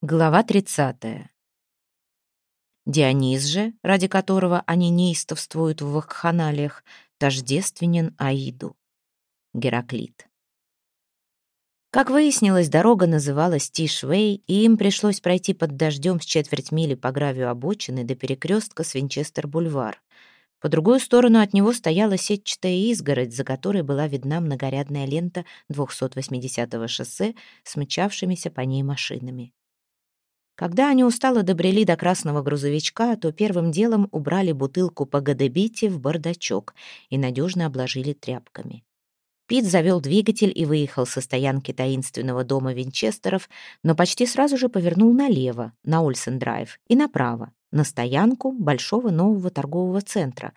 Глава 30. Дионис же, ради которого они неистовствуют в вакханалиях, тождественен Аиду. Гераклит. Как выяснилось, дорога называлась Тишвей, и им пришлось пройти под дождем с четверть мили по гравию обочины до перекрестка с Винчестер-бульвар. По другую сторону от него стояла сетчатая изгородь, за которой была видна многорядная лента 280-го шоссе с мчавшимися по ней машинами. Когда они устало добрели до красного грузовичка, то первым делом убрали бутылку по Гадебите в бардачок и надежно обложили тряпками. Пит завел двигатель и выехал со стоянки таинственного дома Винчестеров, но почти сразу же повернул налево, на Ольсен-драйв, и направо, на стоянку большого нового торгового центра.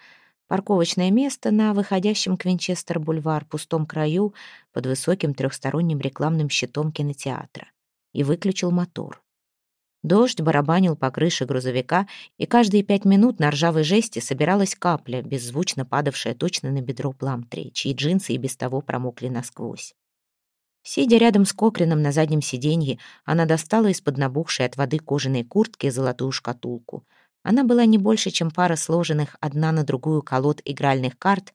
Парковочное место на выходящем к Винчестер-бульвар пустом краю под высоким трехсторонним рекламным щитом кинотеатра. И выключил мотор. Дождь барабанил по крыше грузовика, и каждые пять минут на ржавой жести собиралась капля, беззвучно падавшая точно на бедро Пламтри, чьи джинсы и без того промокли насквозь. Сидя рядом с Кокрином на заднем сиденье, она достала из-под набухшей от воды кожаной куртки золотую шкатулку. Она была не больше, чем пара сложенных одна на другую колод игральных карт,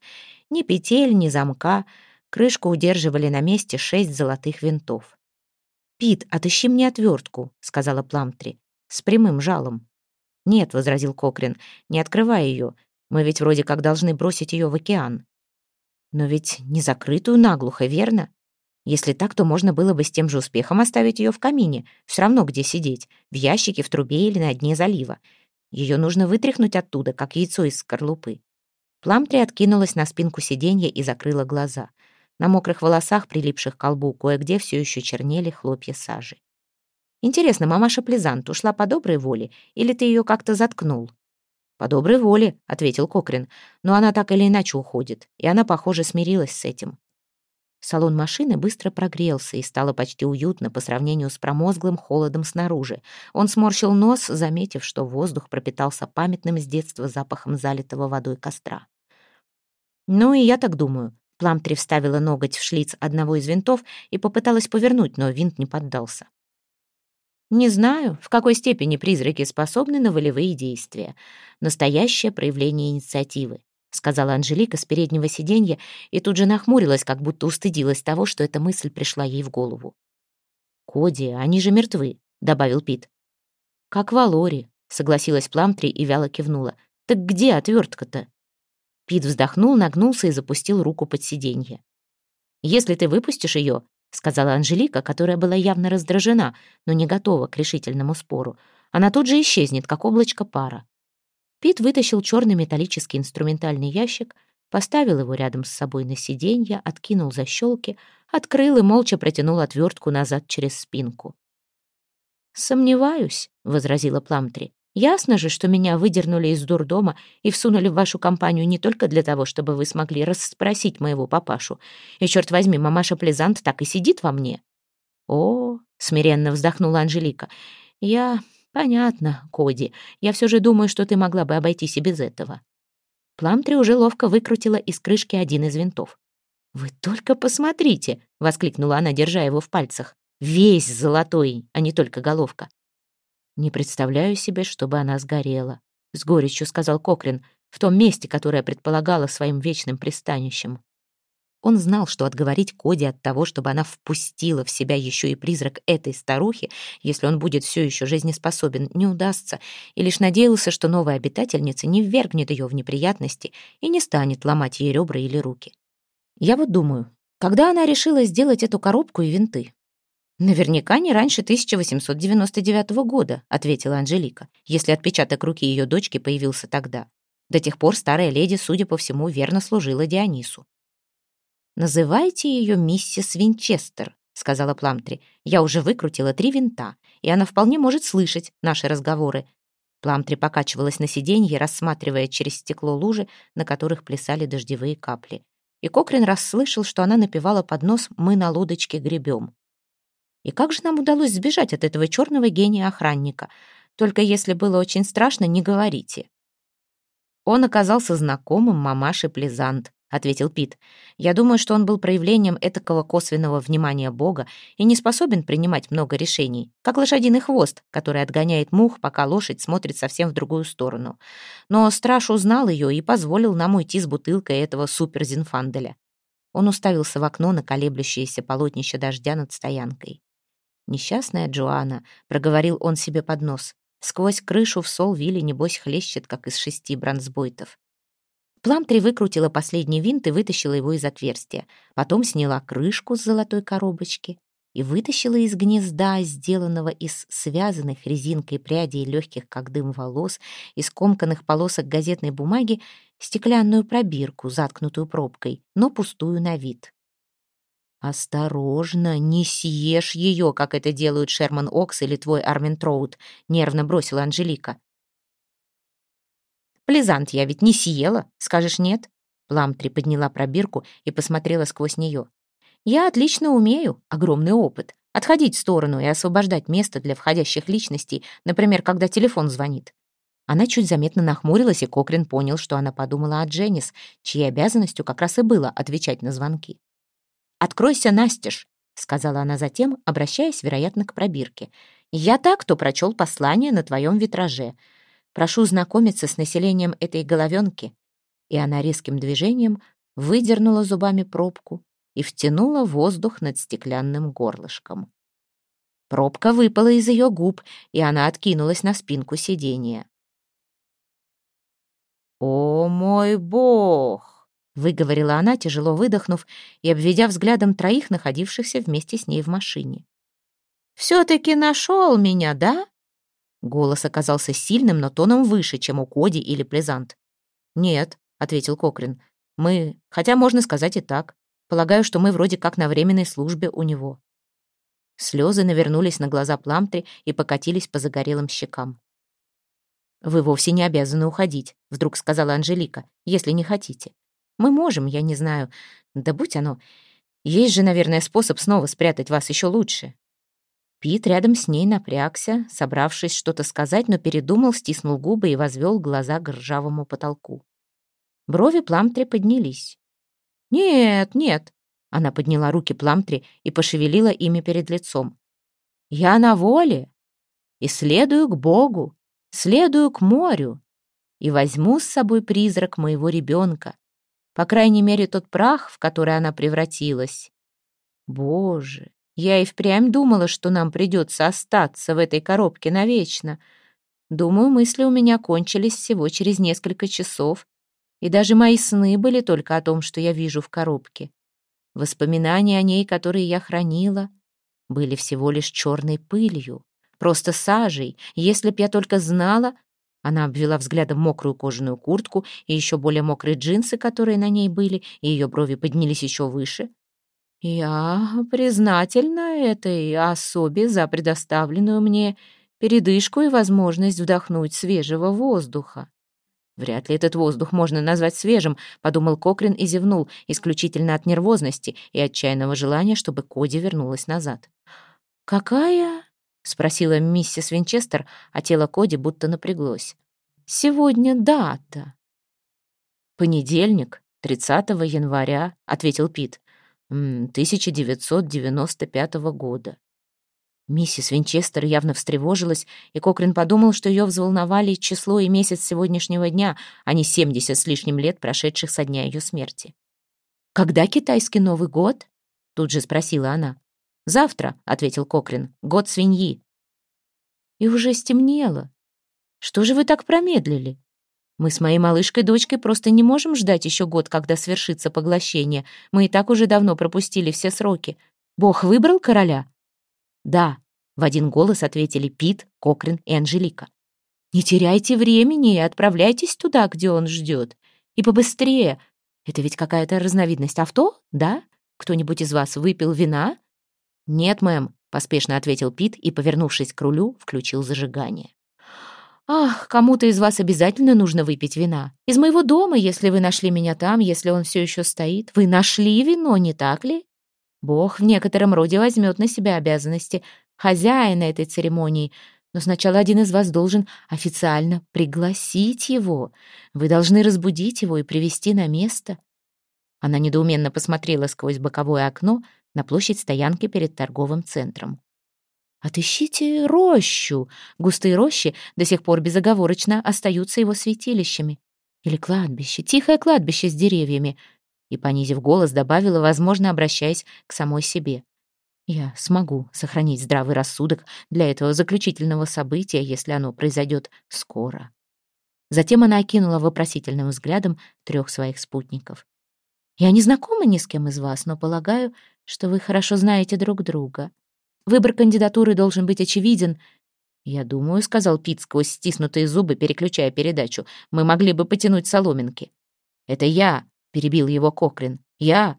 ни петель, ни замка, крышку удерживали на месте шесть золотых винтов. «Пит, отыщи мне отвертку», — сказала Пламтри, — «с прямым жалом». «Нет», — возразил Кокрин, — «не открывай ее. Мы ведь вроде как должны бросить ее в океан». «Но ведь не закрытую наглухо, верно? Если так, то можно было бы с тем же успехом оставить ее в камине. Все равно где сидеть, в ящике, в трубе или на дне залива. Ее нужно вытряхнуть оттуда, как яйцо из скорлупы». Пламтри откинулась на спинку сиденья и закрыла глаза — на мокрых волосах, прилипших к колбу, кое-где все еще чернели хлопья сажи. «Интересно, мамаша Плезант ушла по доброй воле, или ты ее как-то заткнул?» «По доброй воле», — ответил Кокрин, «но она так или иначе уходит, и она, похоже, смирилась с этим». Салон машины быстро прогрелся и стало почти уютно по сравнению с промозглым холодом снаружи. Он сморщил нос, заметив, что воздух пропитался памятным с детства запахом залитого водой костра. «Ну и я так думаю», Пламтри вставила ноготь в шлиц одного из винтов и попыталась повернуть, но винт не поддался. Не знаю, в какой степени призраки способны на волевые действия. Настоящее проявление инициативы, сказала Анжелика с переднего сиденья и тут же нахмурилась, как будто устыдилась того, что эта мысль пришла ей в голову. «Коди, они же мертвы», — добавил Пит. «Как в Алоре», — согласилась Пламтри и вяло кивнула. «Так где отвертка-то?» Пит вздохнул, нагнулся и запустил руку под сиденье. «Если ты выпустишь ее», — сказала Анжелика, которая была явно раздражена, но не готова к решительному спору, «она тут же исчезнет, как облачко пара». Пит вытащил черный металлический инструментальный ящик, поставил его рядом с собой на сиденье, откинул защелки, открыл и молча протянул отвертку назад через спинку. «Сомневаюсь», — возразила Пламтри. Ясно же, что меня выдернули из дурдома и всунули в вашу компанию не только для того, чтобы вы смогли расспросить моего папашу. И, черт возьми, мамаша Плезант так и сидит во мне». «О», — смиренно вздохнула Анжелика, — «я... Понятно, Коди. Я все же думаю, что ты могла бы обойтись и без этого». Пламтри уже ловко выкрутила из крышки один из винтов. «Вы только посмотрите!» — воскликнула она, держа его в пальцах. «Весь золотой, а не только головка. «Не представляю себе, чтобы она сгорела», — с горечью сказал Кокрин, в том месте, которое предполагала своим вечным пристанищем. Он знал, что отговорить Коди от того, чтобы она впустила в себя еще и призрак этой старухи, если он будет все еще жизнеспособен, не удастся, и лишь надеялся, что новая обитательница не ввергнет ее в неприятности и не станет ломать ей ребра или руки. Я вот думаю, когда она решила сделать эту коробку и винты? «Наверняка не раньше 1899 года», — ответила Анжелика, если отпечаток руки ее дочки появился тогда. До тех пор старая леди, судя по всему, верно служила Дионису. «Называйте ее миссис Винчестер», — сказала Пламтри. «Я уже выкрутила три винта, и она вполне может слышать наши разговоры». Пламтри покачивалась на сиденье, рассматривая через стекло лужи, на которых плясали дождевые капли. И Кокрин расслышал, что она напевала под нос «Мы на лодочке гребем». И как же нам удалось сбежать от этого черного гения-охранника? Только если было очень страшно, не говорите. Он оказался знакомым мамаши Плезант, — ответил Пит. «Я думаю, что он был проявлением этакого косвенного внимания Бога и не способен принимать много решений, как лошадиный хвост, который отгоняет мух, пока лошадь смотрит совсем в другую сторону. Но страж узнал ее и позволил нам уйти с бутылкой этого суперзинфанделя». Он уставился в окно на колеблющееся полотнище дождя над стоянкой. «Несчастная Джоанна», — проговорил он себе под нос. Сквозь крышу в сол вилли, небось, хлещет, как из шести бронзбойтов. Пламтри выкрутила последний винт и вытащила его из отверстия. Потом сняла крышку с золотой коробочки и вытащила из гнезда, сделанного из связанных резинкой прядей легких, как дым волос, из комканных полосок газетной бумаги, стеклянную пробирку, заткнутую пробкой, но пустую на вид. «Осторожно, не съешь ее, как это делают Шерман Окс или твой Армин Троуд», — нервно бросила Анжелика. «Плезант я ведь не съела, скажешь нет?» Пламтри подняла пробирку и посмотрела сквозь нее. «Я отлично умею, огромный опыт, отходить в сторону и освобождать место для входящих личностей, например, когда телефон звонит». Она чуть заметно нахмурилась, и Кокрин понял, что она подумала о Дженнис, чьей обязанностью как раз и было отвечать на звонки. «Откройся, Настеж», — сказала она затем, обращаясь, вероятно, к пробирке. «Я так, кто прочел послание на твоем витраже. Прошу знакомиться с населением этой головенки». И она резким движением выдернула зубами пробку и втянула воздух над стеклянным горлышком. Пробка выпала из ее губ, и она откинулась на спинку сиденья. «О мой бог!» — выговорила она, тяжело выдохнув и обведя взглядом троих, находившихся вместе с ней в машине. «Все-таки нашел меня, да?» Голос оказался сильным, но тоном выше, чем у Коди или Плезант. «Нет», — ответил Кокрин, — «мы... Хотя можно сказать и так. Полагаю, что мы вроде как на временной службе у него». Слезы навернулись на глаза Пламтри и покатились по загорелым щекам. «Вы вовсе не обязаны уходить», — вдруг сказала Анжелика, «если не хотите. Мы можем, я не знаю. Да будь оно. Есть же, наверное, способ снова спрятать вас еще лучше. Пит рядом с ней напрягся, собравшись что-то сказать, но передумал, стиснул губы и возвел глаза к ржавому потолку. Брови Пламтри поднялись. «Нет, нет!» Она подняла руки Пламтри и пошевелила ими перед лицом. «Я на воле и следую к Богу, следую к морю и возьму с собой призрак моего ребенка, по крайней мере, тот прах, в который она превратилась. Боже, я и впрямь думала, что нам придется остаться в этой коробке навечно. Думаю, мысли у меня кончились всего через несколько часов, и даже мои сны были только о том, что я вижу в коробке. Воспоминания о ней, которые я хранила, были всего лишь черной пылью, просто сажей. Если б я только знала... Она обвела взглядом мокрую кожаную куртку и еще более мокрые джинсы, которые на ней были, и ее брови поднялись еще выше. Я признательна этой особе за предоставленную мне передышку и возможность вдохнуть свежего воздуха. «Вряд ли этот воздух можно назвать свежим», — подумал Кокрин и зевнул, исключительно от нервозности и отчаянного желания, чтобы Коди вернулась назад. «Какая?» — спросила миссис Винчестер, а тело Коди будто напряглось. «Сегодня дата». «Понедельник, 30 января», — ответил Пит. 1995 года. Миссис Винчестер явно встревожилась, и Кокрин подумал, что ее взволновали число и месяц сегодняшнего дня, а не 70 с лишним лет, прошедших со дня ее смерти. «Когда китайский Новый год?» — тут же спросила она. «Завтра», — ответил Кокрин, — «год свиньи». И уже стемнело. «Что же вы так промедлили?» Мы с моей малышкой-дочкой просто не можем ждать еще год, когда свершится поглощение. Мы и так уже давно пропустили все сроки. Бог выбрал короля?» «Да», — в один голос ответили Пит, Кокрин и Анжелика. «Не теряйте времени и отправляйтесь туда, где он ждет. И побыстрее. Это ведь какая-то разновидность авто, да? Кто-нибудь из вас выпил вина?» «Нет, мэм», — поспешно ответил Пит и, повернувшись к рулю, включил зажигание. «Ах, кому-то из вас обязательно нужно выпить вина. Из моего дома, если вы нашли меня там, если он все еще стоит. Вы нашли вино, не так ли? Бог в некотором роде возьмет на себя обязанности хозяина этой церемонии, но сначала один из вас должен официально пригласить его. Вы должны разбудить его и привести на место. Она недоуменно посмотрела сквозь боковое окно на площадь стоянки перед торговым центром. «Отыщите рощу. Густые рощи до сих пор безоговорочно остаются его святилищами. Или кладбище, тихое кладбище с деревьями». И, понизив голос, добавила, возможно, обращаясь к самой себе. «Я смогу сохранить здравый рассудок для этого заключительного события, если оно произойдет скоро». Затем она окинула вопросительным взглядом трех своих спутников. «Я не знакома ни с кем из вас, но полагаю, что вы хорошо знаете друг друга. Выбор кандидатуры должен быть очевиден. Я думаю, сказал Пит сквозь стиснутые зубы, переключая передачу. Мы могли бы потянуть соломинки. Это я, перебил его Кокрин. Я.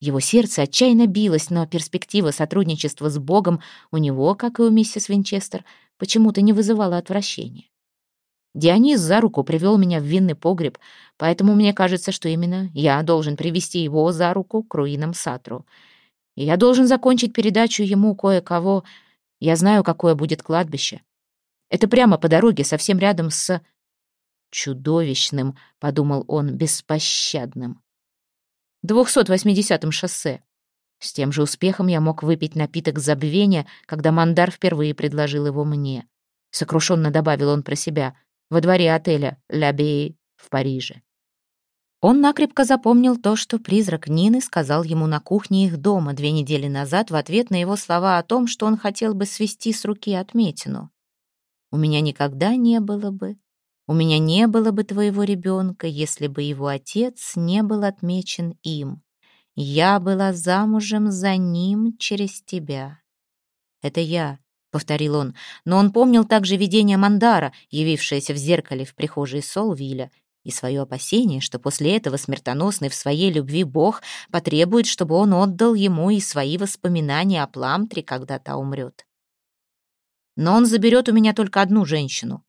Его сердце отчаянно билось, но перспектива сотрудничества с Богом у него, как и у миссис Винчестер, почему-то не вызывала отвращения. Дионис за руку привел меня в винный погреб, поэтому мне кажется, что именно я должен привести его за руку к руинам Сатру и я должен закончить передачу ему кое-кого. Я знаю, какое будет кладбище. Это прямо по дороге, совсем рядом с... Чудовищным, подумал он, беспощадным. 280-м шоссе. С тем же успехом я мог выпить напиток забвения, когда Мандар впервые предложил его мне. Сокрушенно добавил он про себя. Во дворе отеля «Ля в Париже. Он накрепко запомнил то, что призрак Нины сказал ему на кухне их дома две недели назад в ответ на его слова о том, что он хотел бы свести с руки отметину. «У меня никогда не было бы, у меня не было бы твоего ребенка, если бы его отец не был отмечен им. Я была замужем за ним через тебя». «Это я», — повторил он, но он помнил также видение Мандара, явившееся в зеркале в прихожей Солвиля, и свое опасение, что после этого смертоносный в своей любви Бог потребует, чтобы он отдал ему и свои воспоминания о Пламтре, когда та умрет. Но он заберет у меня только одну женщину.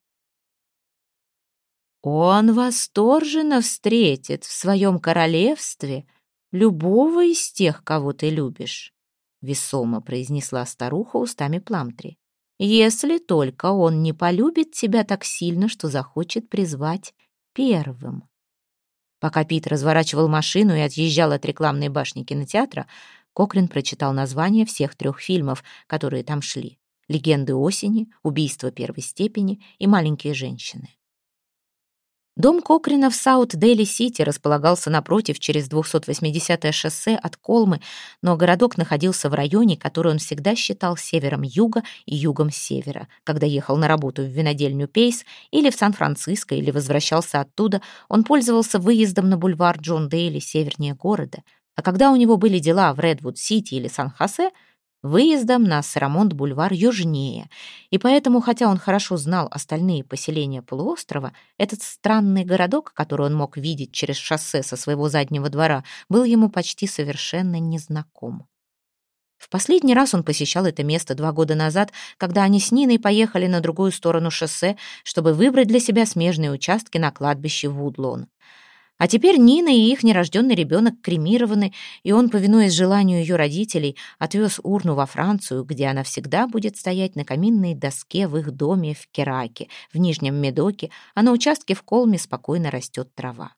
Он восторженно встретит в своем королевстве любого из тех, кого ты любишь, весомо произнесла старуха устами Пламтри. Если только он не полюбит тебя так сильно, что захочет призвать первым. Пока Пит разворачивал машину и отъезжал от рекламной башни кинотеатра, Коклин прочитал названия всех трех фильмов, которые там шли. «Легенды осени», «Убийство первой степени» и «Маленькие женщины». Дом Кокрина в Саут-Дели-Сити располагался напротив, через 280-е шоссе от Колмы, но городок находился в районе, который он всегда считал севером юга и югом севера. Когда ехал на работу в винодельню Пейс или в Сан-Франциско, или возвращался оттуда, он пользовался выездом на бульвар Джон Дейли севернее города. А когда у него были дела в Редвуд-Сити или Сан-Хосе, выездом на Сарамонт-бульвар южнее, и поэтому, хотя он хорошо знал остальные поселения полуострова, этот странный городок, который он мог видеть через шоссе со своего заднего двора, был ему почти совершенно незнаком. В последний раз он посещал это место два года назад, когда они с Ниной поехали на другую сторону шоссе, чтобы выбрать для себя смежные участки на кладбище Вудлон. А теперь Нина и их нерожденный ребенок кремированы, и он, повинуясь желанию ее родителей, отвез урну во Францию, где она всегда будет стоять на каминной доске в их доме в Кераке, в Нижнем Медоке, а на участке в Колме спокойно растет трава.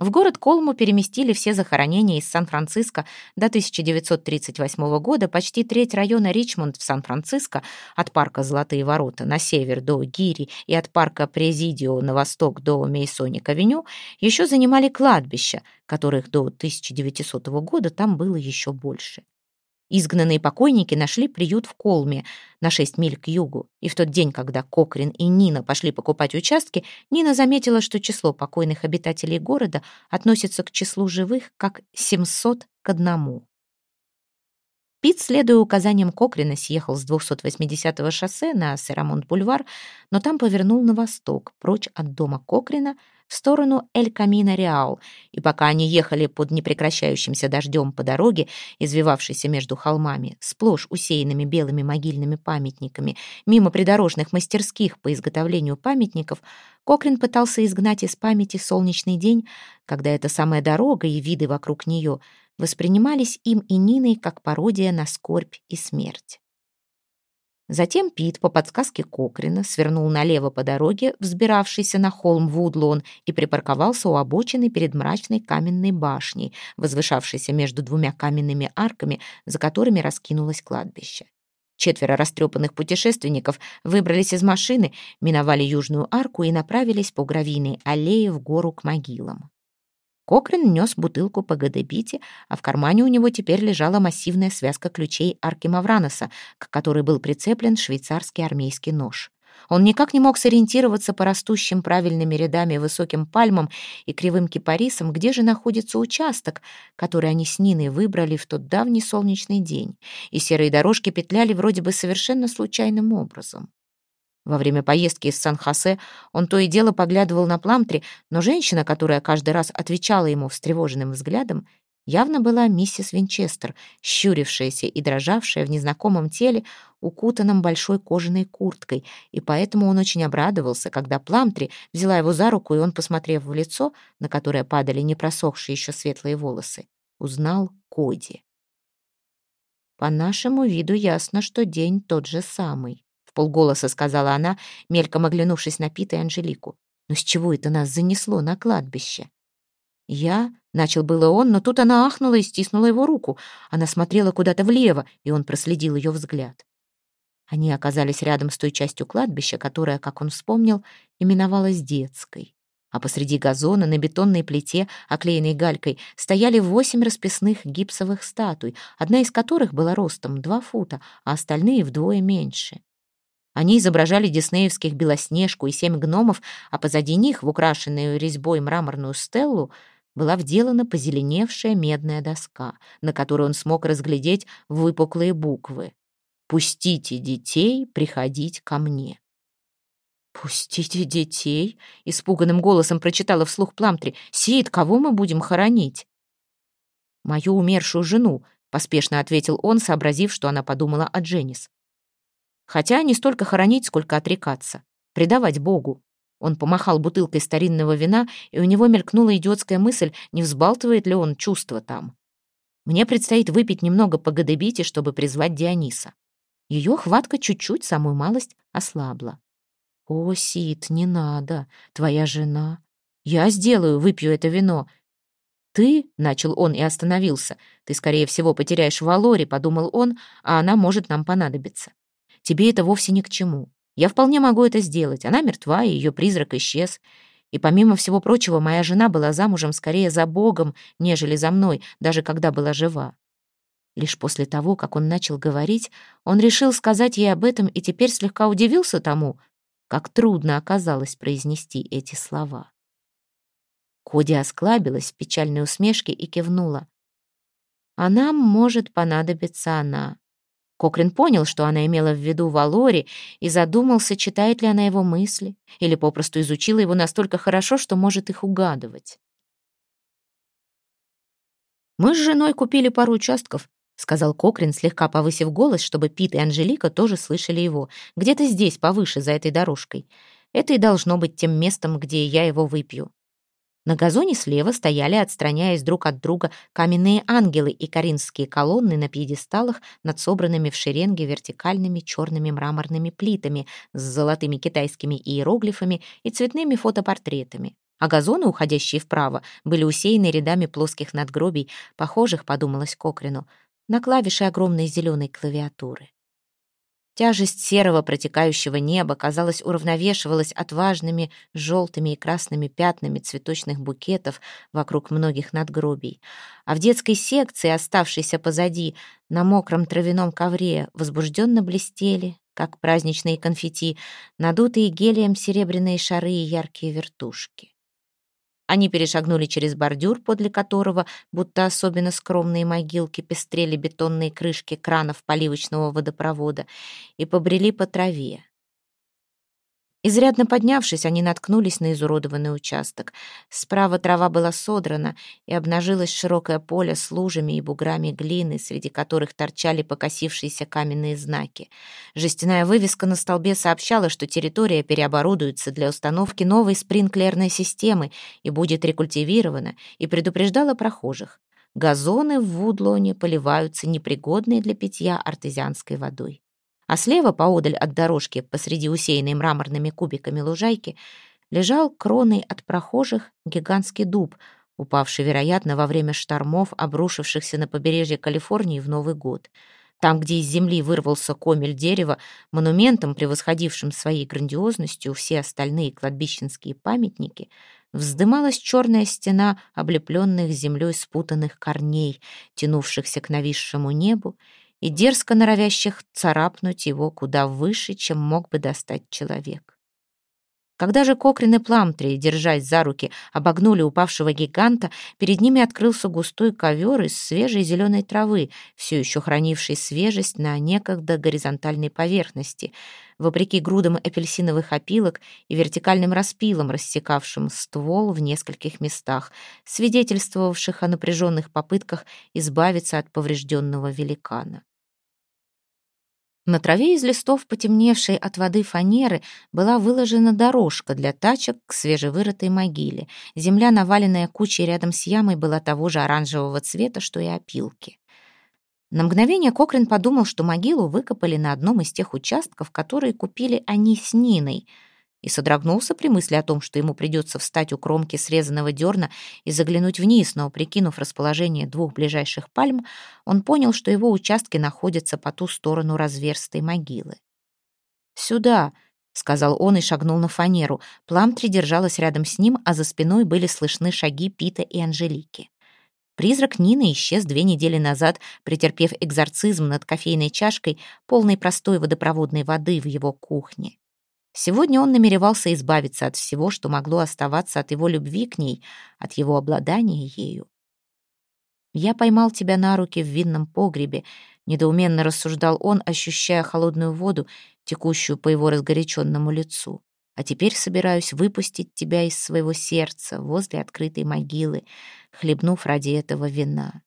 В город Колму переместили все захоронения из Сан-Франциско до 1938 года, почти треть района Ричмонд в Сан-Франциско, от парка Золотые ворота на север до Гири и от парка Президио на восток до Мейсоник-авеню, еще занимали кладбища, которых до 1900 года там было еще больше. Изгнанные покойники нашли приют в Колме на 6 миль к югу, и в тот день, когда Кокрин и Нина пошли покупать участки, Нина заметила, что число покойных обитателей города относится к числу живых как 700 к одному. Пит, следуя указаниям Кокрина, съехал с 280-го шоссе на Серамонт-бульвар, но там повернул на восток, прочь от дома Кокрина, в сторону Эль-Камино-Реал, и пока они ехали под непрекращающимся дождем по дороге, извивавшейся между холмами, сплошь усеянными белыми могильными памятниками, мимо придорожных мастерских по изготовлению памятников, Кокрин пытался изгнать из памяти солнечный день, когда эта самая дорога и виды вокруг нее воспринимались им и Ниной как пародия на скорбь и смерть. Затем Пит по подсказке Кокрина свернул налево по дороге, взбиравшейся на холм Вудлон, и припарковался у обочины перед мрачной каменной башней, возвышавшейся между двумя каменными арками, за которыми раскинулось кладбище. Четверо растрепанных путешественников выбрались из машины, миновали южную арку и направились по гравийной аллее в гору к могилам. Кокрин нес бутылку по Гадебите, а в кармане у него теперь лежала массивная связка ключей арки Мавраноса, к которой был прицеплен швейцарский армейский нож. Он никак не мог сориентироваться по растущим правильными рядами высоким пальмам и кривым кипарисам, где же находится участок, который они с Ниной выбрали в тот давний солнечный день, и серые дорожки петляли вроде бы совершенно случайным образом. Во время поездки из Сан-Хосе он то и дело поглядывал на Пламтри, но женщина, которая каждый раз отвечала ему встревоженным взглядом, явно была миссис Винчестер, щурившаяся и дрожавшая в незнакомом теле, укутанном большой кожаной курткой, и поэтому он очень обрадовался, когда Пламтри взяла его за руку, и он, посмотрев в лицо, на которое падали непросохшие еще светлые волосы, узнал Коди. По нашему виду ясно, что день тот же самый в полголоса сказала она, мельком оглянувшись на Пита и Анжелику. «Но с чего это нас занесло на кладбище?» «Я...» — начал было он, но тут она ахнула и стиснула его руку. Она смотрела куда-то влево, и он проследил ее взгляд. Они оказались рядом с той частью кладбища, которая, как он вспомнил, именовалась детской. А посреди газона на бетонной плите, оклеенной галькой, стояли восемь расписных гипсовых статуй, одна из которых была ростом два фута, а остальные вдвое меньше. Они изображали диснеевских Белоснежку и семь гномов, а позади них, в украшенную резьбой мраморную стеллу, была вделана позеленевшая медная доска, на которой он смог разглядеть выпуклые буквы. «Пустите детей приходить ко мне». «Пустите детей?» — испуганным голосом прочитала вслух Пламтри. «Сид, кого мы будем хоронить?» «Мою умершую жену», — поспешно ответил он, сообразив, что она подумала о Дженнис. Хотя не столько хоронить, сколько отрекаться. Предавать Богу. Он помахал бутылкой старинного вина, и у него мелькнула идиотская мысль, не взбалтывает ли он чувства там. Мне предстоит выпить немного по Гадебите, чтобы призвать Диониса. Ее хватка чуть-чуть, самую малость, ослабла. «О, Сид, не надо, твоя жена. Я сделаю, выпью это вино. «Ты», — начал он и остановился, — «ты, скорее всего, потеряешь Валори», — подумал он, «а она может нам понадобиться. Тебе это вовсе ни к чему. Я вполне могу это сделать. Она мертва, и ее призрак исчез. И помимо всего прочего, моя жена была замужем скорее за Богом, нежели за мной, даже когда была жива. Лишь после того, как он начал говорить, он решил сказать ей об этом и теперь слегка удивился тому, как трудно оказалось произнести эти слова. Коди осклабилась в печальной усмешке и кивнула. «А нам может понадобиться она. Кокрин понял, что она имела в виду Валори, и задумался, читает ли она его мысли, или попросту изучила его настолько хорошо, что может их угадывать. «Мы с женой купили пару участков», — сказал Кокрин, слегка повысив голос, чтобы Пит и Анжелика тоже слышали его. «Где-то здесь, повыше, за этой дорожкой. Это и должно быть тем местом, где я его выпью. На газоне слева стояли, отстраняясь друг от друга, каменные ангелы и коринфские колонны на пьедесталах над собранными в шеренге вертикальными черными мраморными плитами с золотыми китайскими иероглифами и цветными фотопортретами. А газоны, уходящие вправо, были усеяны рядами плоских надгробий, похожих, подумалось Кокрину, на клавиши огромной зеленой клавиатуры. Тяжесть серого протекающего неба, казалось, уравновешивалась отважными желтыми и красными пятнами цветочных букетов вокруг многих надгробий. А в детской секции, оставшейся позади, на мокром травяном ковре, возбужденно блестели, как праздничные конфетти, надутые гелием серебряные шары и яркие вертушки. Они перешагнули через бордюр, подле которого, будто особенно скромные могилки, пестрели бетонные крышки кранов поливочного водопровода, и побрели по траве. Изрядно поднявшись, они наткнулись на изуродованный участок. Справа трава была содрана, и обнажилось широкое поле с лужами и буграми глины, среди которых торчали покосившиеся каменные знаки. Жестяная вывеска на столбе сообщала, что территория переоборудуется для установки новой спринклерной системы и будет рекультивирована, и предупреждала прохожих. Газоны в Вудлоне поливаются непригодной для питья артезианской водой. А слева, поодаль от дорожки, посреди усеянной мраморными кубиками лужайки, лежал кроной от прохожих гигантский дуб, упавший, вероятно, во время штормов, обрушившихся на побережье Калифорнии в Новый год. Там, где из земли вырвался комель дерева, монументом, превосходившим своей грандиозностью все остальные кладбищенские памятники, вздымалась черная стена облепленных землей спутанных корней, тянувшихся к нависшему небу и дерзко норовящих царапнуть его куда выше, чем мог бы достать человек. Когда же Кокрин и Пламтри, держась за руки, обогнули упавшего гиганта, перед ними открылся густой ковер из свежей зеленой травы, все еще хранивший свежесть на некогда горизонтальной поверхности, вопреки грудам апельсиновых опилок и вертикальным распилам, рассекавшим ствол в нескольких местах, свидетельствовавших о напряженных попытках избавиться от поврежденного великана. На траве из листов, потемневшей от воды фанеры, была выложена дорожка для тачек к свежевырытой могиле. Земля, наваленная кучей рядом с ямой, была того же оранжевого цвета, что и опилки. На мгновение Кокрин подумал, что могилу выкопали на одном из тех участков, которые купили они с Ниной — и содрогнулся при мысли о том, что ему придется встать у кромки срезанного дерна и заглянуть вниз, но, прикинув расположение двух ближайших пальм, он понял, что его участки находятся по ту сторону разверстой могилы. «Сюда!» — сказал он и шагнул на фанеру. Пламтри держалась рядом с ним, а за спиной были слышны шаги Пита и Анжелики. Призрак Нины исчез две недели назад, претерпев экзорцизм над кофейной чашкой, полной простой водопроводной воды в его кухне. Сегодня он намеревался избавиться от всего, что могло оставаться от его любви к ней, от его обладания ею. «Я поймал тебя на руки в винном погребе», — недоуменно рассуждал он, ощущая холодную воду, текущую по его разгоряченному лицу. «А теперь собираюсь выпустить тебя из своего сердца возле открытой могилы, хлебнув ради этого вина.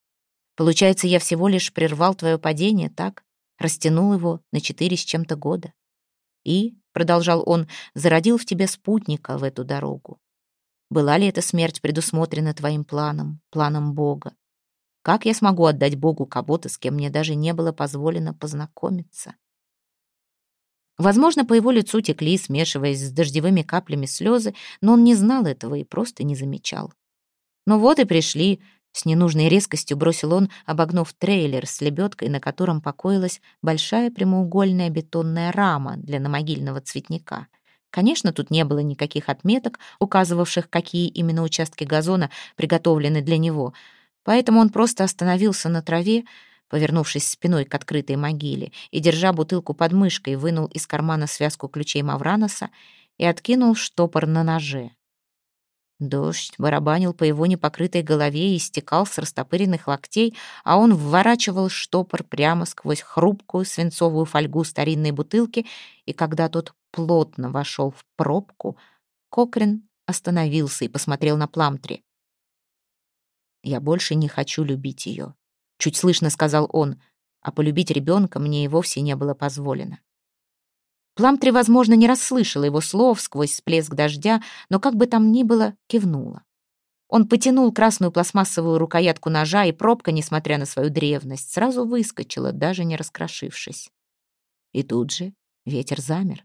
Получается, я всего лишь прервал твое падение, так? Растянул его на четыре с чем-то года. И продолжал он, зародил в тебе спутника в эту дорогу. Была ли эта смерть предусмотрена твоим планом, планом Бога? Как я смогу отдать Богу кого-то, с кем мне даже не было позволено познакомиться? Возможно, по его лицу текли, смешиваясь с дождевыми каплями слезы, но он не знал этого и просто не замечал. Ну вот и пришли с ненужной резкостью бросил он, обогнув трейлер с лебедкой, на котором покоилась большая прямоугольная бетонная рама для намогильного цветника. Конечно, тут не было никаких отметок, указывавших, какие именно участки газона приготовлены для него, поэтому он просто остановился на траве, повернувшись спиной к открытой могиле, и, держа бутылку под мышкой, вынул из кармана связку ключей Мавраноса и откинул штопор на ноже. Дождь барабанил по его непокрытой голове и стекал с растопыренных локтей, а он вворачивал штопор прямо сквозь хрупкую свинцовую фольгу старинной бутылки, и когда тот плотно вошел в пробку, Кокрин остановился и посмотрел на Пламтри. «Я больше не хочу любить ее», — чуть слышно сказал он, а полюбить ребенка мне и вовсе не было позволено. Пламтри, возможно, не расслышала его слов сквозь всплеск дождя, но как бы там ни было, кивнула. Он потянул красную пластмассовую рукоятку ножа, и пробка, несмотря на свою древность, сразу выскочила, даже не раскрошившись. И тут же ветер замер,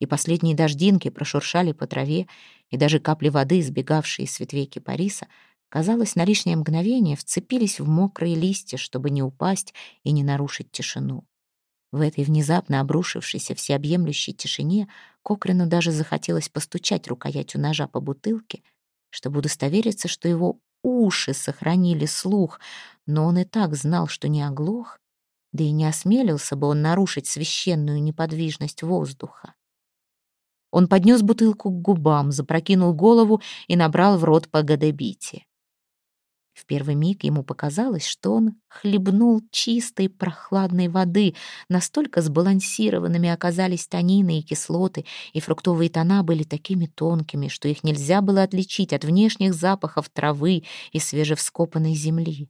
и последние дождинки прошуршали по траве, и даже капли воды, сбегавшие с ветвей кипариса, казалось, на лишнее мгновение вцепились в мокрые листья, чтобы не упасть и не нарушить тишину. В этой внезапно обрушившейся всеобъемлющей тишине Кокрину даже захотелось постучать рукоятью ножа по бутылке, чтобы удостовериться, что его уши сохранили слух, но он и так знал, что не оглох, да и не осмелился бы он нарушить священную неподвижность воздуха. Он поднес бутылку к губам, запрокинул голову и набрал в рот по гадебите. В первый миг ему показалось, что он хлебнул чистой прохладной воды. Настолько сбалансированными оказались танины и кислоты, и фруктовые тона были такими тонкими, что их нельзя было отличить от внешних запахов травы и свежевскопанной земли.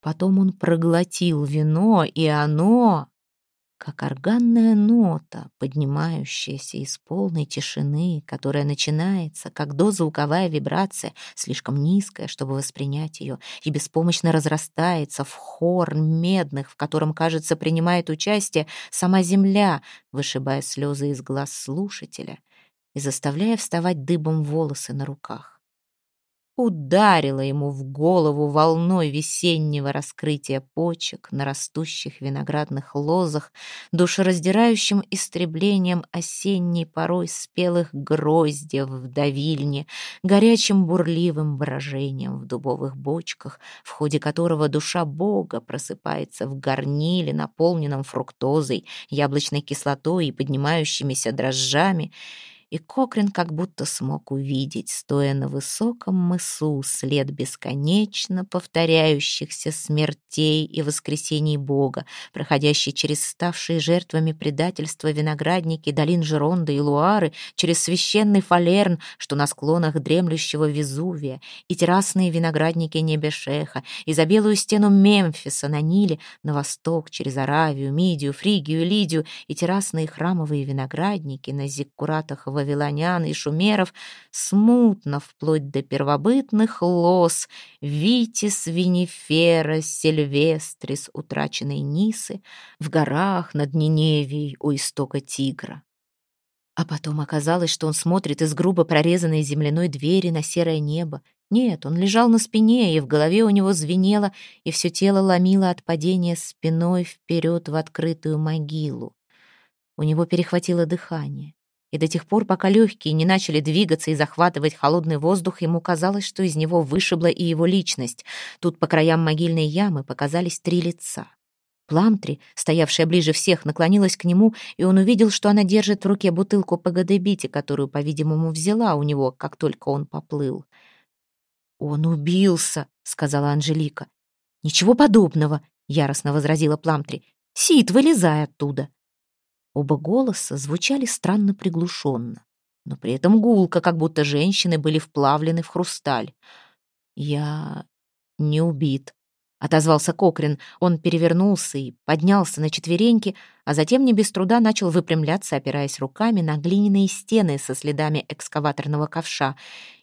Потом он проглотил вино, и оно как органная нота, поднимающаяся из полной тишины, которая начинается, как дозвуковая вибрация, слишком низкая, чтобы воспринять ее, и беспомощно разрастается в хор медных, в котором, кажется, принимает участие сама земля, вышибая слезы из глаз слушателя и заставляя вставать дыбом волосы на руках ударила ему в голову волной весеннего раскрытия почек на растущих виноградных лозах, душераздирающим истреблением осенней порой спелых гроздьев в давильне, горячим бурливым брожением в дубовых бочках, в ходе которого душа Бога просыпается в горниле, наполненном фруктозой, яблочной кислотой и поднимающимися дрожжами, и Кокрин как будто смог увидеть, стоя на высоком мысу, след бесконечно повторяющихся смертей и воскресений Бога, проходящий через ставшие жертвами предательства виноградники долин Жеронда и Луары, через священный Фалерн, что на склонах дремлющего Везувия, и террасные виноградники Небешеха, и за белую стену Мемфиса на Ниле, на восток, через Аравию, Мидию, Фригию, Лидию, и террасные храмовые виноградники на зиккуратах в вавилонян и шумеров, смутно вплоть до первобытных лос, Витис, Винифера, Сильвестрис, утраченной Нисы, в горах над Ниневией у истока Тигра. А потом оказалось, что он смотрит из грубо прорезанной земляной двери на серое небо. Нет, он лежал на спине, и в голове у него звенело, и все тело ломило от падения спиной вперед в открытую могилу. У него перехватило дыхание и до тех пор, пока легкие не начали двигаться и захватывать холодный воздух, ему казалось, что из него вышибла и его личность. Тут по краям могильной ямы показались три лица. Пламтри, стоявшая ближе всех, наклонилась к нему, и он увидел, что она держит в руке бутылку ПГД-бити, которую, по-видимому, взяла у него, как только он поплыл. «Он убился», — сказала Анжелика. «Ничего подобного», — яростно возразила Пламтри. «Сид, вылезай оттуда». Оба голоса звучали странно приглушенно, но при этом гулко, как будто женщины были вплавлены в хрусталь. «Я не убит», — отозвался Кокрин. Он перевернулся и поднялся на четвереньки, а затем не без труда начал выпрямляться, опираясь руками на глиняные стены со следами экскаваторного ковша.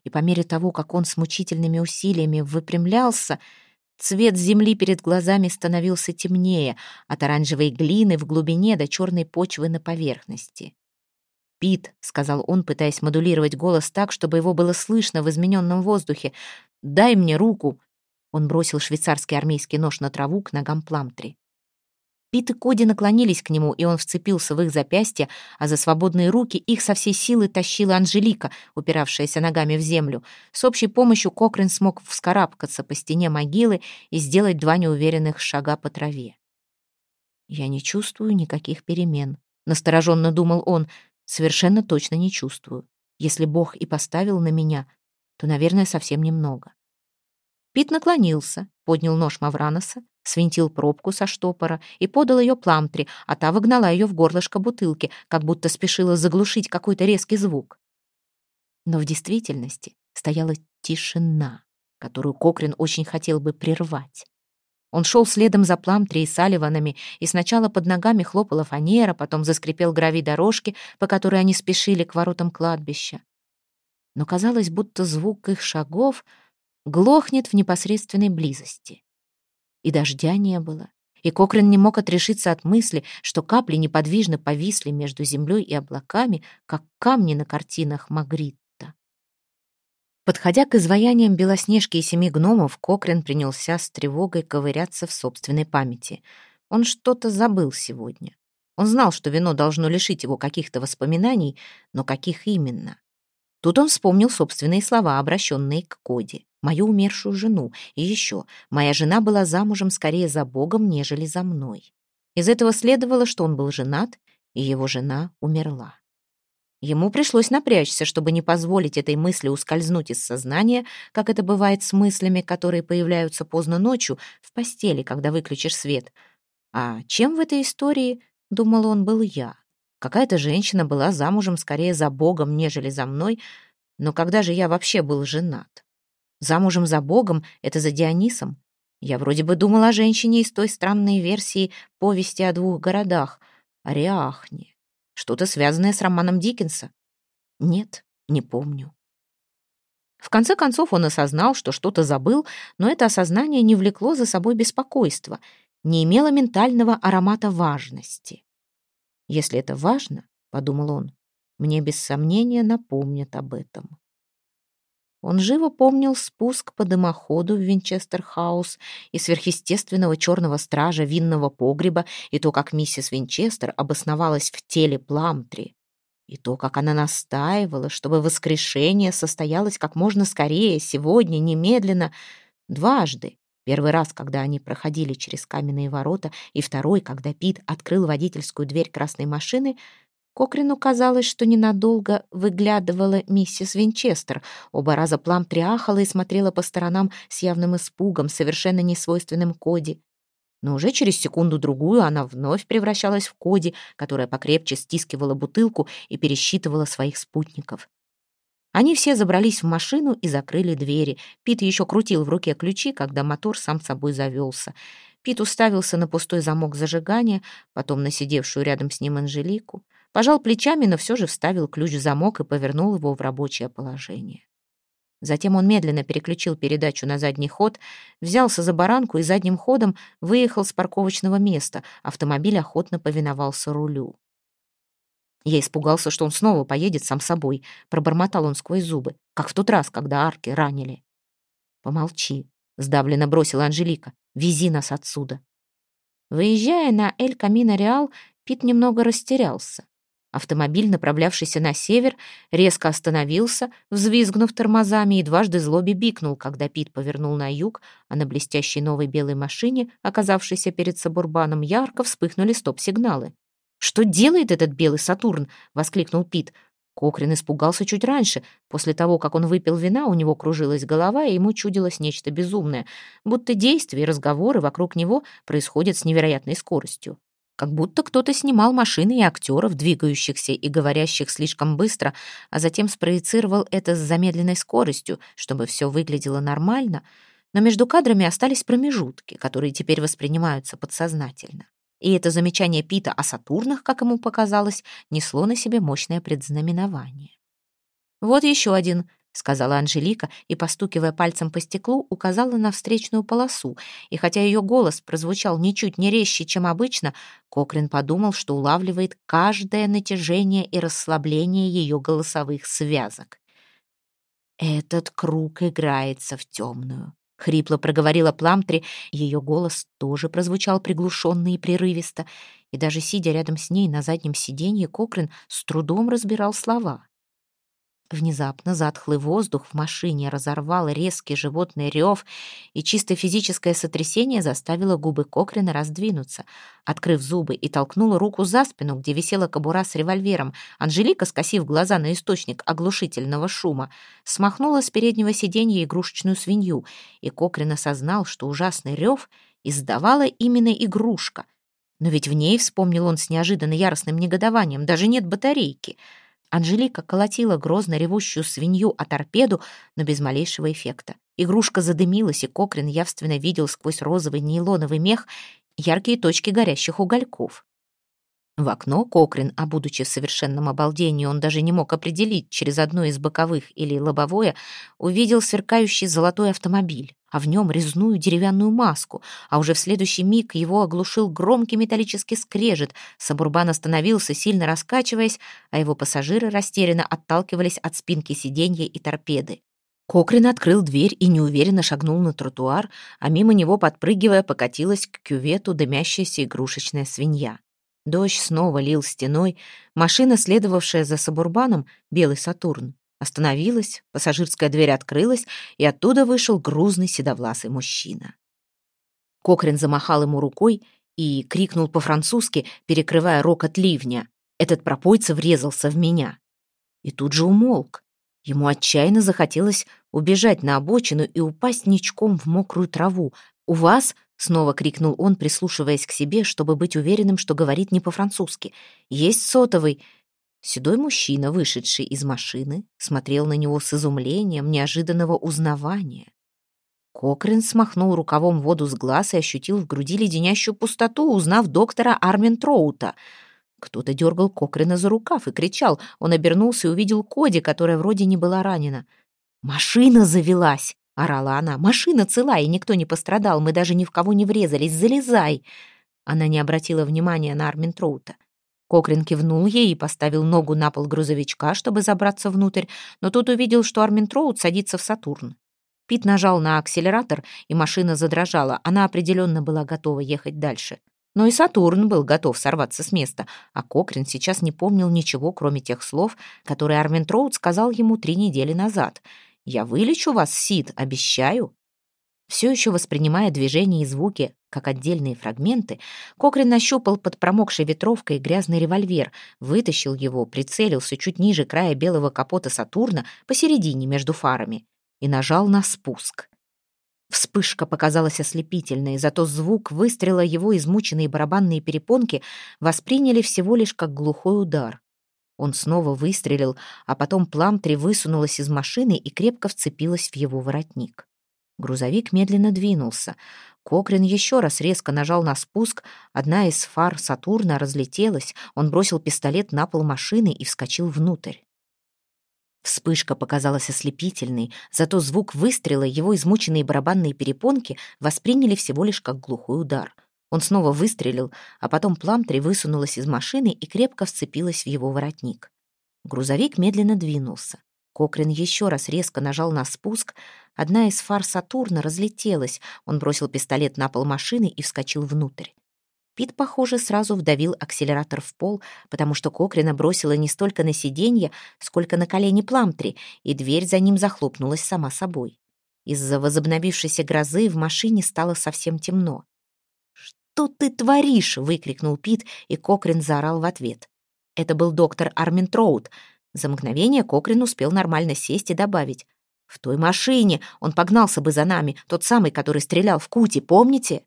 И по мере того, как он с мучительными усилиями выпрямлялся, Цвет земли перед глазами становился темнее, от оранжевой глины в глубине до черной почвы на поверхности. «Пит», — сказал он, пытаясь модулировать голос так, чтобы его было слышно в измененном воздухе, — «дай мне руку». Он бросил швейцарский армейский нож на траву к ногам Пламтри. Пит и Коди наклонились к нему, и он вцепился в их запястья, а за свободные руки их со всей силы тащила Анжелика, упиравшаяся ногами в землю. С общей помощью Кокрин смог вскарабкаться по стене могилы и сделать два неуверенных шага по траве. «Я не чувствую никаких перемен», — настороженно думал он, — «совершенно точно не чувствую. Если Бог и поставил на меня, то, наверное, совсем немного». Пит наклонился, поднял нож Мавраноса, свинтил пробку со штопора и подал ее пламтри, а та выгнала ее в горлышко бутылки, как будто спешила заглушить какой-то резкий звук. Но в действительности стояла тишина, которую Кокрин очень хотел бы прервать. Он шел следом за Пламтри и Салливанами, и сначала под ногами хлопала фанера, потом заскрипел гравий дорожки, по которой они спешили к воротам кладбища. Но казалось, будто звук их шагов глохнет в непосредственной близости и дождя не было. И Кокрин не мог отрешиться от мысли, что капли неподвижно повисли между землей и облаками, как камни на картинах Магритта. Подходя к изваяниям Белоснежки и семи гномов, Кокрин принялся с тревогой ковыряться в собственной памяти. Он что-то забыл сегодня. Он знал, что вино должно лишить его каких-то воспоминаний, но каких именно? Тут он вспомнил собственные слова, обращенные к Коди мою умершую жену. И еще, моя жена была замужем скорее за Богом, нежели за мной. Из этого следовало, что он был женат, и его жена умерла. Ему пришлось напрячься, чтобы не позволить этой мысли ускользнуть из сознания, как это бывает с мыслями, которые появляются поздно ночью в постели, когда выключишь свет. А чем в этой истории, думал он, был я? Какая-то женщина была замужем скорее за Богом, нежели за мной, но когда же я вообще был женат? Замужем за Богом — это за Дионисом. Я вроде бы думала о женщине из той странной версии повести о двух городах. Ариахни. Что-то связанное с романом Диккенса? Нет, не помню. В конце концов он осознал, что что-то забыл, но это осознание не влекло за собой беспокойство, не имело ментального аромата важности. «Если это важно, — подумал он, — мне без сомнения напомнят об этом». Он живо помнил спуск по дымоходу в Винчестер-хаус и сверхъестественного черного стража винного погреба, и то, как миссис Винчестер обосновалась в теле Пламтри, и то, как она настаивала, чтобы воскрешение состоялось как можно скорее, сегодня, немедленно, дважды. Первый раз, когда они проходили через каменные ворота, и второй, когда Пит открыл водительскую дверь красной машины — Кокрину казалось, что ненадолго выглядывала миссис Винчестер. Оба раза Плам тряхала и смотрела по сторонам с явным испугом, совершенно несвойственным Коди. Но уже через секунду-другую она вновь превращалась в Коди, которая покрепче стискивала бутылку и пересчитывала своих спутников. Они все забрались в машину и закрыли двери. Пит еще крутил в руке ключи, когда мотор сам собой завелся. Пит уставился на пустой замок зажигания, потом на сидевшую рядом с ним Анжелику. Пожал плечами, но все же вставил ключ в замок и повернул его в рабочее положение. Затем он медленно переключил передачу на задний ход, взялся за баранку и задним ходом выехал с парковочного места. Автомобиль охотно повиновался рулю. Я испугался, что он снова поедет сам собой. Пробормотал он сквозь зубы, как в тот раз, когда арки ранили. «Помолчи», — сдавленно бросила Анжелика. «Вези нас отсюда». Выезжая на Эль Камино Реал, Пит немного растерялся. Автомобиль, направлявшийся на север, резко остановился, взвизгнув тормозами, и дважды злобе бикнул, когда Пит повернул на юг, а на блестящей новой белой машине, оказавшейся перед Сабурбаном, ярко вспыхнули стоп-сигналы. «Что делает этот белый Сатурн?» — воскликнул Пит. Кокрин испугался чуть раньше. После того, как он выпил вина, у него кружилась голова, и ему чудилось нечто безумное, будто действия и разговоры вокруг него происходят с невероятной скоростью как будто кто-то снимал машины и актеров, двигающихся и говорящих слишком быстро, а затем спроецировал это с замедленной скоростью, чтобы все выглядело нормально, но между кадрами остались промежутки, которые теперь воспринимаются подсознательно. И это замечание Пита о Сатурнах, как ему показалось, несло на себе мощное предзнаменование. Вот еще один — сказала Анжелика и, постукивая пальцем по стеклу, указала на встречную полосу, и хотя ее голос прозвучал ничуть не резче, чем обычно, Кокрин подумал, что улавливает каждое натяжение и расслабление ее голосовых связок. «Этот круг играется в темную», — хрипло проговорила Пламтри, ее голос тоже прозвучал приглушенно и прерывисто, и даже сидя рядом с ней на заднем сиденье, Кокрин с трудом разбирал слова. Внезапно затхлый воздух в машине разорвал резкий животный рев, и чисто физическое сотрясение заставило губы Кокрина раздвинуться. Открыв зубы и толкнула руку за спину, где висела кобура с револьвером, Анжелика, скосив глаза на источник оглушительного шума, смахнула с переднего сиденья игрушечную свинью, и Кокрин осознал, что ужасный рев издавала именно игрушка. Но ведь в ней, вспомнил он с неожиданно яростным негодованием, даже нет батарейки — Анжелика колотила грозно ревущую свинью о торпеду, но без малейшего эффекта. Игрушка задымилась, и Кокрин явственно видел сквозь розовый нейлоновый мех яркие точки горящих угольков. В окно Кокрин, а будучи в совершенном обалдении, он даже не мог определить, через одно из боковых или лобовое, увидел сверкающий золотой автомобиль, а в нем резную деревянную маску, а уже в следующий миг его оглушил громкий металлический скрежет. Сабурбан остановился, сильно раскачиваясь, а его пассажиры растерянно отталкивались от спинки сиденья и торпеды. Кокрин открыл дверь и неуверенно шагнул на тротуар, а мимо него, подпрыгивая, покатилась к кювету дымящаяся игрушечная свинья. Дождь снова лил стеной. Машина, следовавшая за Сабурбаном, белый Сатурн, остановилась, пассажирская дверь открылась, и оттуда вышел грузный седовласый мужчина. Кокрин замахал ему рукой и крикнул по-французски, перекрывая рокот ливня. Этот пропойца врезался в меня. И тут же умолк. Ему отчаянно захотелось убежать на обочину и упасть ничком в мокрую траву. «У вас Снова крикнул он, прислушиваясь к себе, чтобы быть уверенным, что говорит не по-французски. «Есть сотовый!» Седой мужчина, вышедший из машины, смотрел на него с изумлением неожиданного узнавания. Кокрин смахнул рукавом воду с глаз и ощутил в груди леденящую пустоту, узнав доктора Армин Троута. Кто-то дергал Кокрина за рукав и кричал. Он обернулся и увидел Коди, которая вроде не была ранена. «Машина завелась!» — орала она. «Машина цела, и никто не пострадал. Мы даже ни в кого не врезались. Залезай!» Она не обратила внимания на Армин Троута. Кокрин кивнул ей и поставил ногу на пол грузовичка, чтобы забраться внутрь, но тут увидел, что Армин Троут садится в Сатурн. Пит нажал на акселератор, и машина задрожала. Она определенно была готова ехать дальше. Но и Сатурн был готов сорваться с места, а Кокрин сейчас не помнил ничего, кроме тех слов, которые Армин Троуд сказал ему три недели назад. «Я вылечу вас, Сид, обещаю». Все еще воспринимая движения и звуки как отдельные фрагменты, Кокрин нащупал под промокшей ветровкой грязный револьвер, вытащил его, прицелился чуть ниже края белого капота Сатурна, посередине между фарами, и нажал на спуск. Вспышка показалась ослепительной, зато звук выстрела его измученные барабанные перепонки восприняли всего лишь как глухой удар. Он снова выстрелил, а потом Пламтри высунулась из машины и крепко вцепилась в его воротник. Грузовик медленно двинулся. Кокрин еще раз резко нажал на спуск, одна из фар Сатурна разлетелась, он бросил пистолет на пол машины и вскочил внутрь. Вспышка показалась ослепительной, зато звук выстрела его измученные барабанные перепонки восприняли всего лишь как глухой удар. Он снова выстрелил, а потом Пламтри высунулась из машины и крепко вцепилась в его воротник. Грузовик медленно двинулся. Кокрин еще раз резко нажал на спуск. Одна из фар Сатурна разлетелась. Он бросил пистолет на пол машины и вскочил внутрь. Пит, похоже, сразу вдавил акселератор в пол, потому что Кокрина бросила не столько на сиденье, сколько на колени Пламтри, и дверь за ним захлопнулась сама собой. Из-за возобновившейся грозы в машине стало совсем темно. «Что ты творишь?» — выкрикнул Пит, и Кокрин заорал в ответ. Это был доктор Армин Троуд. За мгновение Кокрин успел нормально сесть и добавить. «В той машине он погнался бы за нами, тот самый, который стрелял в Кути, помните?»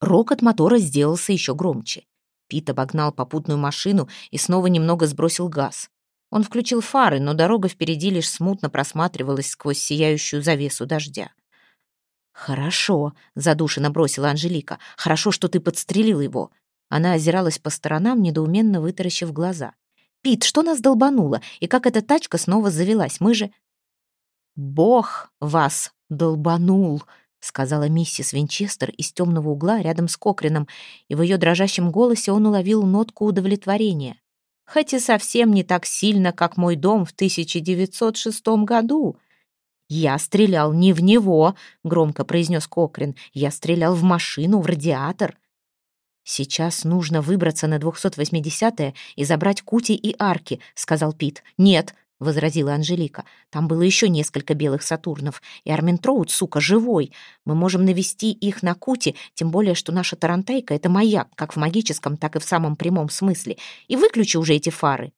Рокот мотора сделался еще громче. Пит обогнал попутную машину и снова немного сбросил газ. Он включил фары, но дорога впереди лишь смутно просматривалась сквозь сияющую завесу дождя. «Хорошо», — задушенно бросила Анжелика. «Хорошо, что ты подстрелил его». Она озиралась по сторонам, недоуменно вытаращив глаза. «Пит, что нас долбануло? И как эта тачка снова завелась? Мы же...» «Бог вас долбанул», — сказала миссис Винчестер из темного угла рядом с Кокрином, и в ее дрожащем голосе он уловил нотку удовлетворения. «Хоть и совсем не так сильно, как мой дом в 1906 году». «Я стрелял не в него», — громко произнес Кокрин. «Я стрелял в машину, в радиатор». «Сейчас нужно выбраться на 280-е и забрать Кути и Арки», — сказал Пит. «Нет», — возразила Анжелика. «Там было еще несколько белых Сатурнов, и Арминтроуд, сука, живой. Мы можем навести их на Кути, тем более, что наша Тарантайка — это маяк, как в магическом, так и в самом прямом смысле. И выключи уже эти фары».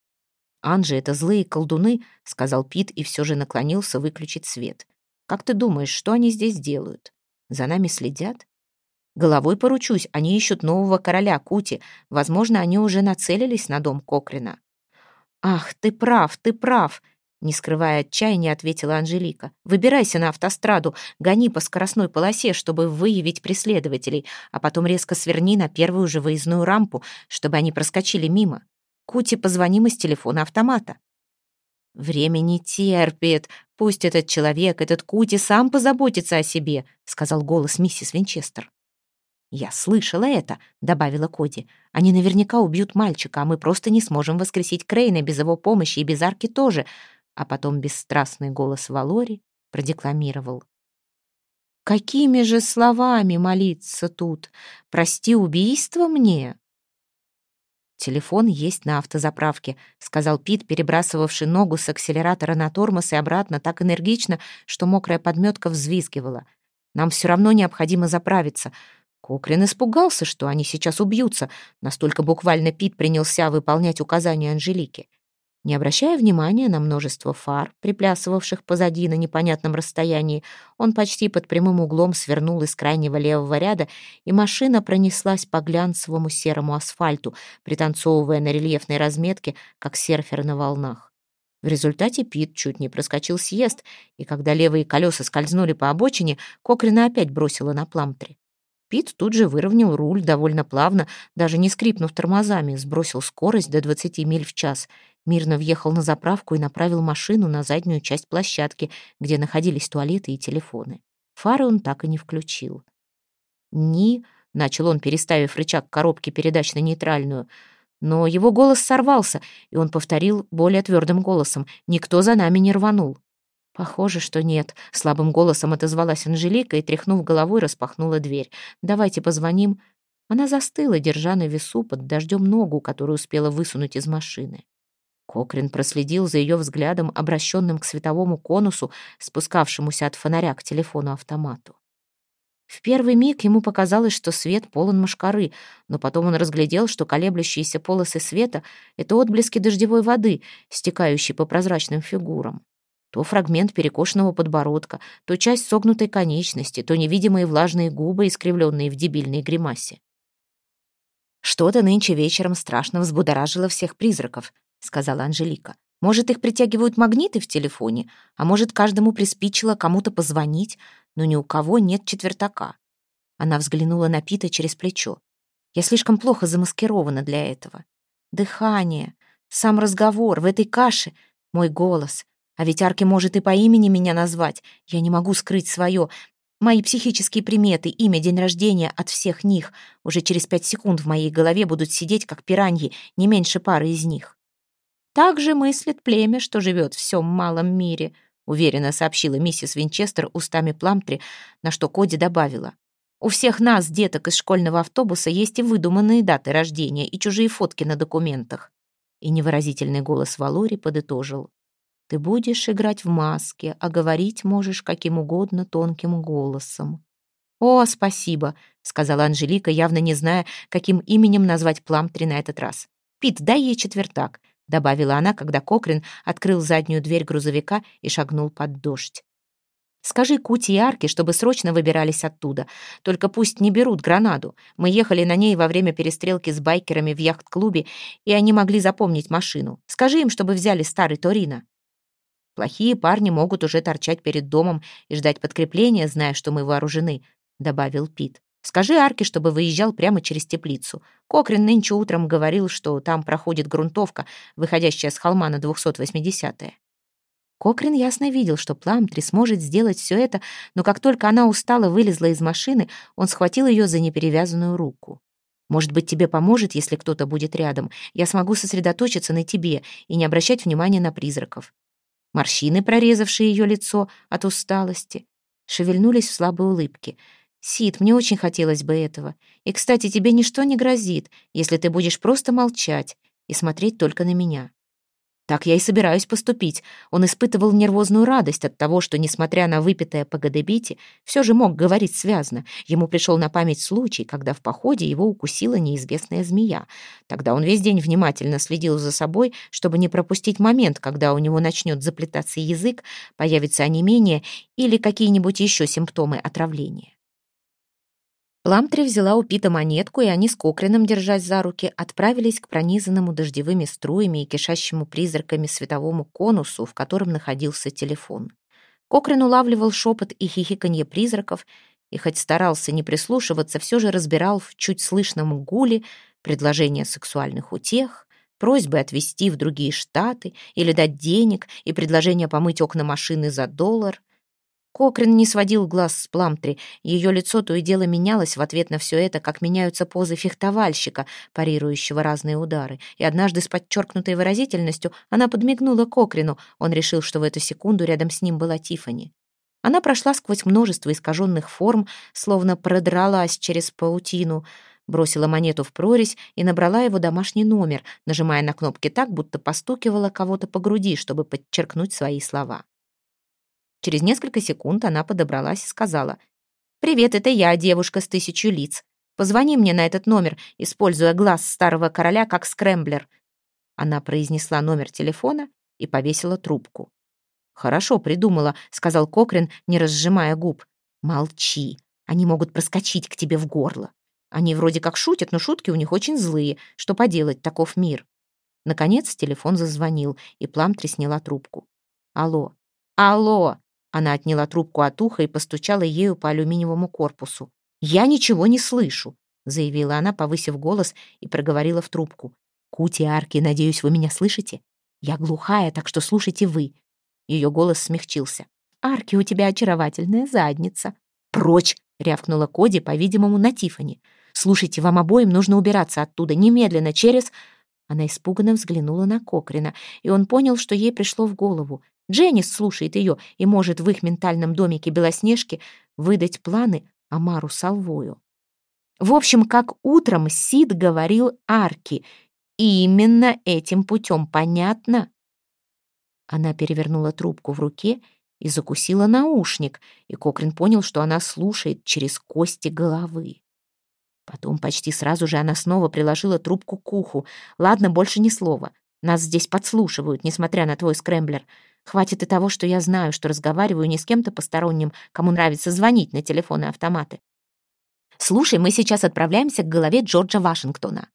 «Анжи — это злые колдуны», — сказал Пит и все же наклонился выключить свет. «Как ты думаешь, что они здесь делают? За нами следят?» «Головой поручусь, они ищут нового короля Кути. Возможно, они уже нацелились на дом Кокрина». «Ах, ты прав, ты прав!» Не скрывая отчаяния, ответила Анжелика. «Выбирайся на автостраду, гони по скоростной полосе, чтобы выявить преследователей, а потом резко сверни на первую же выездную рампу, чтобы они проскочили мимо. Кути позвоним из телефона автомата». «Время не терпит. Пусть этот человек, этот Кути, сам позаботится о себе», сказал голос миссис Винчестер. «Я слышала это», — добавила Коди. «Они наверняка убьют мальчика, а мы просто не сможем воскресить Крейна без его помощи и без арки тоже». А потом бесстрастный голос Валори продекламировал. «Какими же словами молиться тут? Прости убийство мне?» «Телефон есть на автозаправке», — сказал Пит, перебрасывавший ногу с акселератора на тормоз и обратно так энергично, что мокрая подметка взвизгивала. «Нам все равно необходимо заправиться. Кокрин испугался, что они сейчас убьются, настолько буквально Пит принялся выполнять указания Анжелики. Не обращая внимания на множество фар, приплясывавших позади на непонятном расстоянии, он почти под прямым углом свернул из крайнего левого ряда, и машина пронеслась по глянцевому серому асфальту, пританцовывая на рельефной разметке, как серфер на волнах. В результате Пит чуть не проскочил съезд, и когда левые колеса скользнули по обочине, Кокрина опять бросила на пламтре. Пит тут же выровнял руль довольно плавно, даже не скрипнув тормозами, сбросил скорость до 20 миль в час, мирно въехал на заправку и направил машину на заднюю часть площадки, где находились туалеты и телефоны. Фары он так и не включил. «Ни...» — начал он, переставив рычаг коробки передач на нейтральную. Но его голос сорвался, и он повторил более твердым голосом. «Никто за нами не рванул». «Похоже, что нет», — слабым голосом отозвалась Анжелика и, тряхнув головой, распахнула дверь. «Давайте позвоним». Она застыла, держа на весу под дождем ногу, которую успела высунуть из машины. Кокрин проследил за ее взглядом, обращенным к световому конусу, спускавшемуся от фонаря к телефону-автомату. В первый миг ему показалось, что свет полон мошкары, но потом он разглядел, что колеблющиеся полосы света — это отблески дождевой воды, стекающей по прозрачным фигурам. То фрагмент перекошенного подбородка, то часть согнутой конечности, то невидимые влажные губы, искривленные в дебильной гримасе. «Что-то нынче вечером страшно взбудоражило всех призраков», — сказала Анжелика. «Может, их притягивают магниты в телефоне, а может, каждому приспичило кому-то позвонить, но ни у кого нет четвертака». Она взглянула на Пита через плечо. «Я слишком плохо замаскирована для этого. Дыхание, сам разговор в этой каше, мой голос. А ведь Арки может и по имени меня назвать. Я не могу скрыть свое. Мои психические приметы, имя, день рождения от всех них уже через пять секунд в моей голове будут сидеть, как пираньи, не меньше пары из них. Так же мыслит племя, что живет в всем малом мире, уверенно сообщила миссис Винчестер устами Пламтри, на что Коди добавила. У всех нас, деток из школьного автобуса, есть и выдуманные даты рождения, и чужие фотки на документах. И невыразительный голос Валори подытожил. Ты будешь играть в маске, а говорить можешь каким угодно тонким голосом. «О, спасибо», — сказала Анжелика, явно не зная, каким именем назвать Пламтри на этот раз. «Пит, дай ей четвертак», — добавила она, когда Кокрин открыл заднюю дверь грузовика и шагнул под дождь. «Скажи Кути и Арке, чтобы срочно выбирались оттуда. Только пусть не берут гранаду. Мы ехали на ней во время перестрелки с байкерами в яхт-клубе, и они могли запомнить машину. Скажи им, чтобы взяли старый Торино». Плохие парни могут уже торчать перед домом и ждать подкрепления, зная, что мы вооружены», — добавил Пит. «Скажи Арке, чтобы выезжал прямо через теплицу. Кокрин нынче утром говорил, что там проходит грунтовка, выходящая с холма на 280-е». Кокрин ясно видел, что Пламтри сможет сделать все это, но как только она устала вылезла из машины, он схватил ее за неперевязанную руку. «Может быть, тебе поможет, если кто-то будет рядом. Я смогу сосредоточиться на тебе и не обращать внимания на призраков морщины, прорезавшие ее лицо от усталости, шевельнулись в слабой улыбке. «Сид, мне очень хотелось бы этого. И, кстати, тебе ничто не грозит, если ты будешь просто молчать и смотреть только на меня». Так я и собираюсь поступить. Он испытывал нервозную радость от того, что, несмотря на выпитое по Гадебите, все же мог говорить связно. Ему пришел на память случай, когда в походе его укусила неизвестная змея. Тогда он весь день внимательно следил за собой, чтобы не пропустить момент, когда у него начнет заплетаться язык, появится онемение или какие-нибудь еще симптомы отравления. Ламтри взяла у Пита монетку, и они с Кокрином, держась за руки, отправились к пронизанному дождевыми струями и кишащему призраками световому конусу, в котором находился телефон. Кокрин улавливал шепот и хихиканье призраков, и хоть старался не прислушиваться, все же разбирал в чуть слышном гуле предложения сексуальных утех, просьбы отвезти в другие штаты или дать денег и предложение помыть окна машины за доллар — Кокрин не сводил глаз с Пламтри. Ее лицо то и дело менялось в ответ на все это, как меняются позы фехтовальщика, парирующего разные удары. И однажды с подчеркнутой выразительностью она подмигнула Кокрину. Он решил, что в эту секунду рядом с ним была Тифани. Она прошла сквозь множество искаженных форм, словно продралась через паутину, бросила монету в прорезь и набрала его домашний номер, нажимая на кнопки так, будто постукивала кого-то по груди, чтобы подчеркнуть свои слова. Через несколько секунд она подобралась и сказала. «Привет, это я, девушка с тысячу лиц. Позвони мне на этот номер, используя глаз старого короля как скрэмблер». Она произнесла номер телефона и повесила трубку. «Хорошо придумала», — сказал Кокрин, не разжимая губ. «Молчи, они могут проскочить к тебе в горло. Они вроде как шутят, но шутки у них очень злые. Что поделать, таков мир». Наконец телефон зазвонил, и Пламтри сняла трубку. «Алло! Алло!» Она отняла трубку от уха и постучала ею по алюминиевому корпусу. «Я ничего не слышу», — заявила она, повысив голос, и проговорила в трубку. «Кути, Арки, надеюсь, вы меня слышите? Я глухая, так что слушайте вы». Ее голос смягчился. «Арки, у тебя очаровательная задница». «Прочь!» — рявкнула Коди, по-видимому, на Тифани. «Слушайте, вам обоим нужно убираться оттуда немедленно, через...» Она испуганно взглянула на Кокрина, и он понял, что ей пришло в голову. Дженнис слушает ее и может в их ментальном домике Белоснежки выдать планы Амару Салвою. В общем, как утром Сид говорил Арки, именно этим путем, понятно? Она перевернула трубку в руке и закусила наушник, и Кокрин понял, что она слушает через кости головы. Потом почти сразу же она снова приложила трубку к уху. «Ладно, больше ни слова. Нас здесь подслушивают, несмотря на твой скрэмблер. Хватит и того, что я знаю, что разговариваю не с кем-то посторонним, кому нравится звонить на телефоны автоматы. Слушай, мы сейчас отправляемся к голове Джорджа Вашингтона».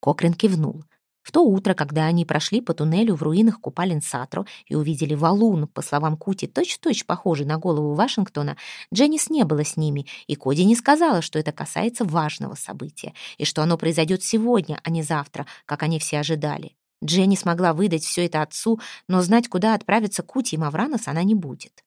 Кокрин кивнул. В то утро, когда они прошли по туннелю в руинах Купалин-Сатро и увидели валун, по словам Кути, точь-в-точь похожий на голову Вашингтона, Дженнис не было с ними, и Коди не сказала, что это касается важного события, и что оно произойдет сегодня, а не завтра, как они все ожидали. Дженни смогла выдать все это отцу, но знать, куда отправиться Кути и Мавранос она не будет.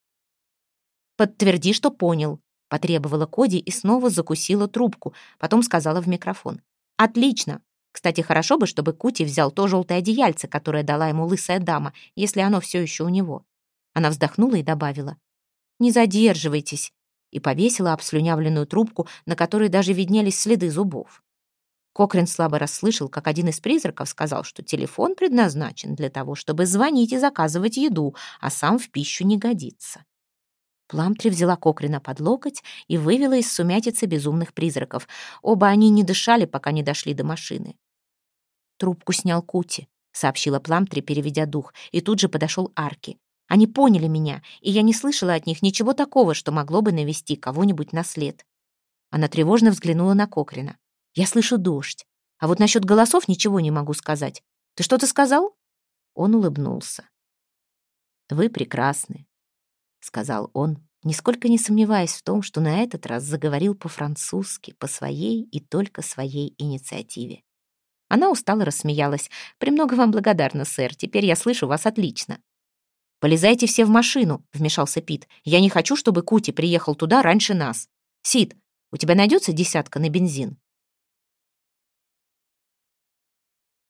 «Подтверди, что понял», — потребовала Коди и снова закусила трубку, потом сказала в микрофон. «Отлично. Кстати, хорошо бы, чтобы Кути взял то желтое одеяльце, которое дала ему лысая дама, если оно все еще у него». Она вздохнула и добавила. «Не задерживайтесь», и повесила обслюнявленную трубку, на которой даже виднелись следы зубов. Кокрин слабо расслышал, как один из призраков сказал, что телефон предназначен для того, чтобы звонить и заказывать еду, а сам в пищу не годится. Пламтри взяла Кокрина под локоть и вывела из сумятицы безумных призраков. Оба они не дышали, пока не дошли до машины. «Трубку снял Кути», — сообщила Пламтри, переведя дух, и тут же подошел Арки. «Они поняли меня, и я не слышала от них ничего такого, что могло бы навести кого-нибудь на след». Она тревожно взглянула на Кокрина. Я слышу дождь. А вот насчет голосов ничего не могу сказать. Ты что-то сказал?» Он улыбнулся. «Вы прекрасны», — сказал он, нисколько не сомневаясь в том, что на этот раз заговорил по-французски, по своей и только своей инициативе. Она устало рассмеялась. «Премного вам благодарна, сэр. Теперь я слышу вас отлично». «Полезайте все в машину», — вмешался Пит. «Я не хочу, чтобы Кути приехал туда раньше нас. Сид, у тебя найдется десятка на бензин?»